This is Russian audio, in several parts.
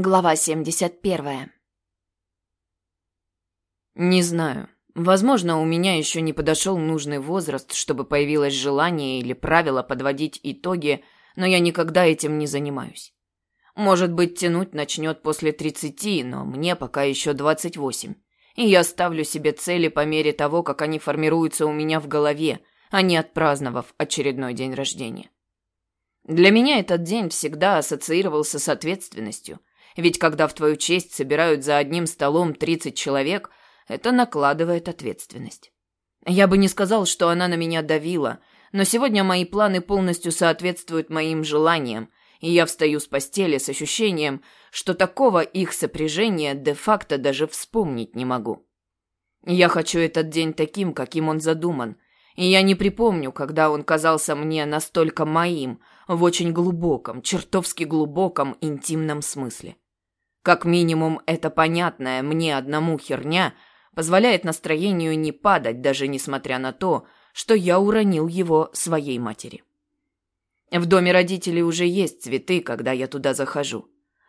Глава 71. Не знаю. Возможно, у меня еще не подошел нужный возраст, чтобы появилось желание или правило подводить итоги, но я никогда этим не занимаюсь. Может быть, тянуть начнет после 30, но мне пока еще 28. И я ставлю себе цели по мере того, как они формируются у меня в голове, а не отпраздновав очередной день рождения. Для меня этот день всегда ассоциировался с ответственностью – ведь когда в твою честь собирают за одним столом 30 человек, это накладывает ответственность. Я бы не сказал, что она на меня давила, но сегодня мои планы полностью соответствуют моим желаниям, и я встаю с постели с ощущением, что такого их сопряжения де-факто даже вспомнить не могу. Я хочу этот день таким, каким он задуман, и я не припомню, когда он казался мне настолько моим, в очень глубоком, чертовски глубоком интимном смысле. Как минимум, эта понятная мне одному херня позволяет настроению не падать, даже несмотря на то, что я уронил его своей матери. В доме родителей уже есть цветы, когда я туда захожу.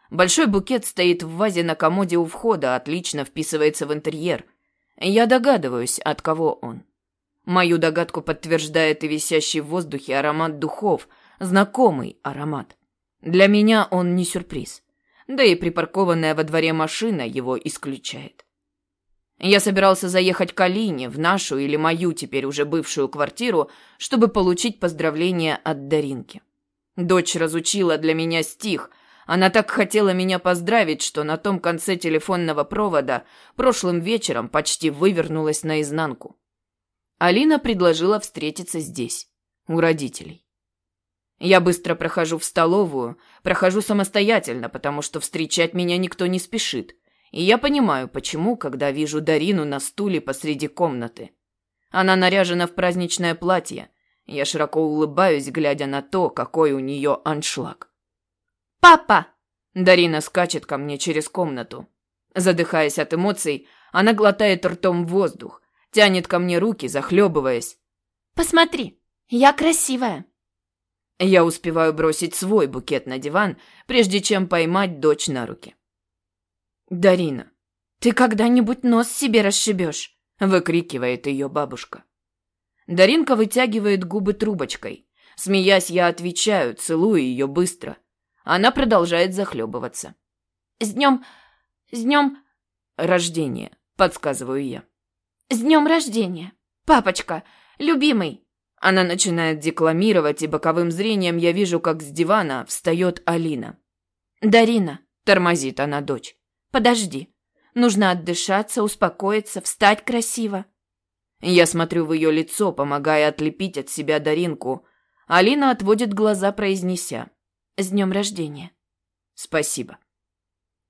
Большой букет стоит в вазе на комоде у входа, отлично вписывается в интерьер. Я догадываюсь, от кого он. Мою догадку подтверждает и висящий в воздухе аромат духов, знакомый аромат. Для меня он не сюрприз да и припаркованная во дворе машина его исключает. Я собирался заехать к Алине в нашу или мою теперь уже бывшую квартиру, чтобы получить поздравления от Даринки. Дочь разучила для меня стих. Она так хотела меня поздравить, что на том конце телефонного провода прошлым вечером почти вывернулась наизнанку. Алина предложила встретиться здесь, у родителей. Я быстро прохожу в столовую, прохожу самостоятельно, потому что встречать меня никто не спешит. И я понимаю, почему, когда вижу Дарину на стуле посреди комнаты. Она наряжена в праздничное платье. Я широко улыбаюсь, глядя на то, какой у нее аншлаг. «Папа!» Дарина скачет ко мне через комнату. Задыхаясь от эмоций, она глотает ртом воздух, тянет ко мне руки, захлебываясь. «Посмотри, я красивая!» Я успеваю бросить свой букет на диван, прежде чем поймать дочь на руки. «Дарина, ты когда-нибудь нос себе расшибешь?» — выкрикивает ее бабушка. Даринка вытягивает губы трубочкой. Смеясь, я отвечаю, целую ее быстро. Она продолжает захлебываться. «С днем... с днем...» «Рождения», — подсказываю я. «С днем рождения! Папочка, любимый!» Она начинает декламировать, и боковым зрением я вижу, как с дивана встает Алина. «Дарина», — тормозит она дочь, — «подожди. Нужно отдышаться, успокоиться, встать красиво». Я смотрю в ее лицо, помогая отлепить от себя Даринку. Алина отводит глаза, произнеся. «С днем рождения». «Спасибо».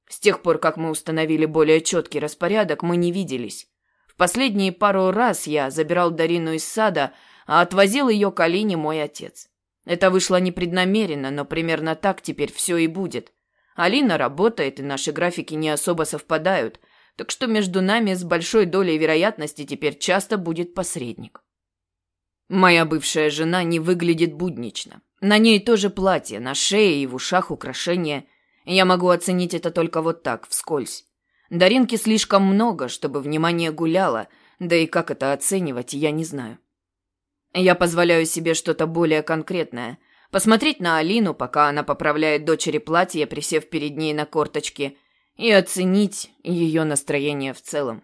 С тех пор, как мы установили более четкий распорядок, мы не виделись. Последние пару раз я забирал Дарину из сада, а отвозил ее к Алине мой отец. Это вышло непреднамеренно, но примерно так теперь все и будет. Алина работает, и наши графики не особо совпадают, так что между нами с большой долей вероятности теперь часто будет посредник. Моя бывшая жена не выглядит буднично. На ней тоже платье, на шее и в ушах украшения. Я могу оценить это только вот так, вскользь. Даринки слишком много, чтобы внимание гуляло, да и как это оценивать, я не знаю. Я позволяю себе что-то более конкретное. Посмотреть на Алину, пока она поправляет дочери платье, присев перед ней на корточки, и оценить ее настроение в целом.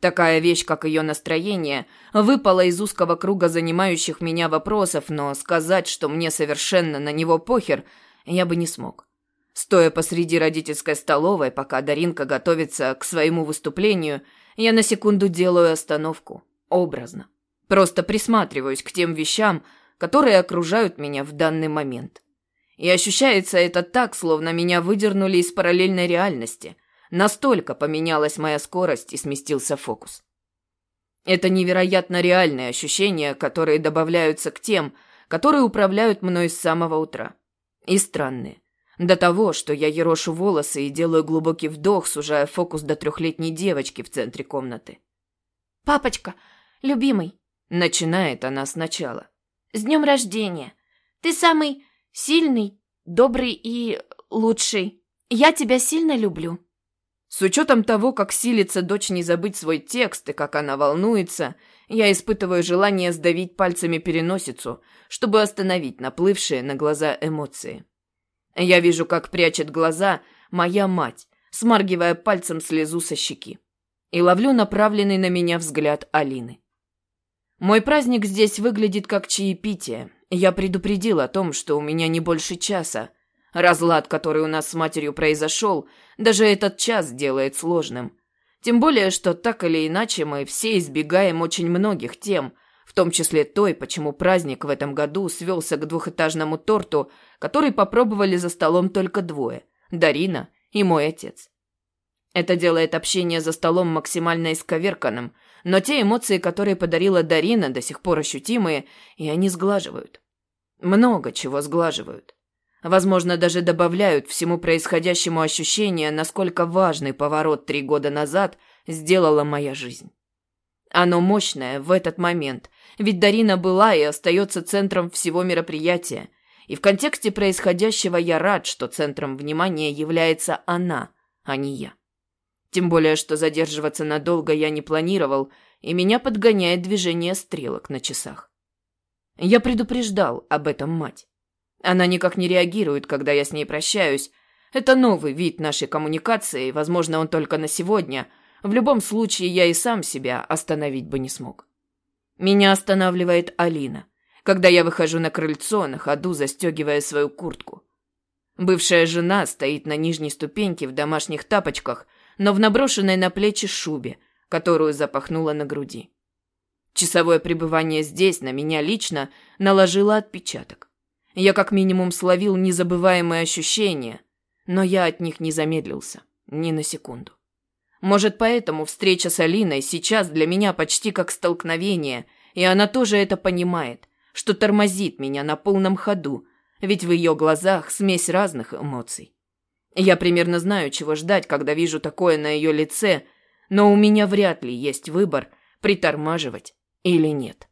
Такая вещь, как ее настроение, выпала из узкого круга занимающих меня вопросов, но сказать, что мне совершенно на него похер, я бы не смог. Стоя посреди родительской столовой, пока Даринка готовится к своему выступлению, я на секунду делаю остановку. Образно. Просто присматриваюсь к тем вещам, которые окружают меня в данный момент. И ощущается это так, словно меня выдернули из параллельной реальности. Настолько поменялась моя скорость и сместился фокус. Это невероятно реальные ощущения, которые добавляются к тем, которые управляют мной с самого утра. И странные. До того, что я ерошу волосы и делаю глубокий вдох, сужая фокус до трехлетней девочки в центре комнаты. «Папочка, любимый, Начинает она сначала. «С днем рождения! Ты самый сильный, добрый и лучший!» Я тебя сильно люблю». С учетом того, как силится дочь не забыть свой текст и как она волнуется, я испытываю желание сдавить пальцами переносицу, чтобы остановить наплывшие на глаза эмоции. Я вижу, как прячет глаза моя мать, смаргивая пальцем слезу со щеки, и ловлю направленный на меня взгляд Алины. Мой праздник здесь выглядит как чаепитие. Я предупредил о том, что у меня не больше часа. Разлад, который у нас с матерью произошел, даже этот час делает сложным. Тем более, что так или иначе мы все избегаем очень многих тем, том числе той, почему праздник в этом году свелся к двухэтажному торту, который попробовали за столом только двое – Дарина и мой отец. Это делает общение за столом максимально исковерканным, но те эмоции, которые подарила Дарина, до сих пор ощутимые, и они сглаживают. Много чего сглаживают. Возможно, даже добавляют всему происходящему ощущение, насколько важный поворот три года назад сделала моя жизнь. Оно мощное в этот момент, ведь Дарина была и остается центром всего мероприятия. И в контексте происходящего я рад, что центром внимания является она, а не я. Тем более, что задерживаться надолго я не планировал, и меня подгоняет движение стрелок на часах. Я предупреждал об этом мать. Она никак не реагирует, когда я с ней прощаюсь. Это новый вид нашей коммуникации, возможно, он только на сегодня. В любом случае, я и сам себя остановить бы не смог. Меня останавливает Алина, когда я выхожу на крыльцо, на ходу застегивая свою куртку. Бывшая жена стоит на нижней ступеньке в домашних тапочках, но в наброшенной на плечи шубе, которую запахнула на груди. Часовое пребывание здесь на меня лично наложило отпечаток. Я как минимум словил незабываемые ощущения, но я от них не замедлился ни на секунду. Может, поэтому встреча с Алиной сейчас для меня почти как столкновение, и она тоже это понимает, что тормозит меня на полном ходу, ведь в ее глазах смесь разных эмоций. Я примерно знаю, чего ждать, когда вижу такое на ее лице, но у меня вряд ли есть выбор, притормаживать или нет.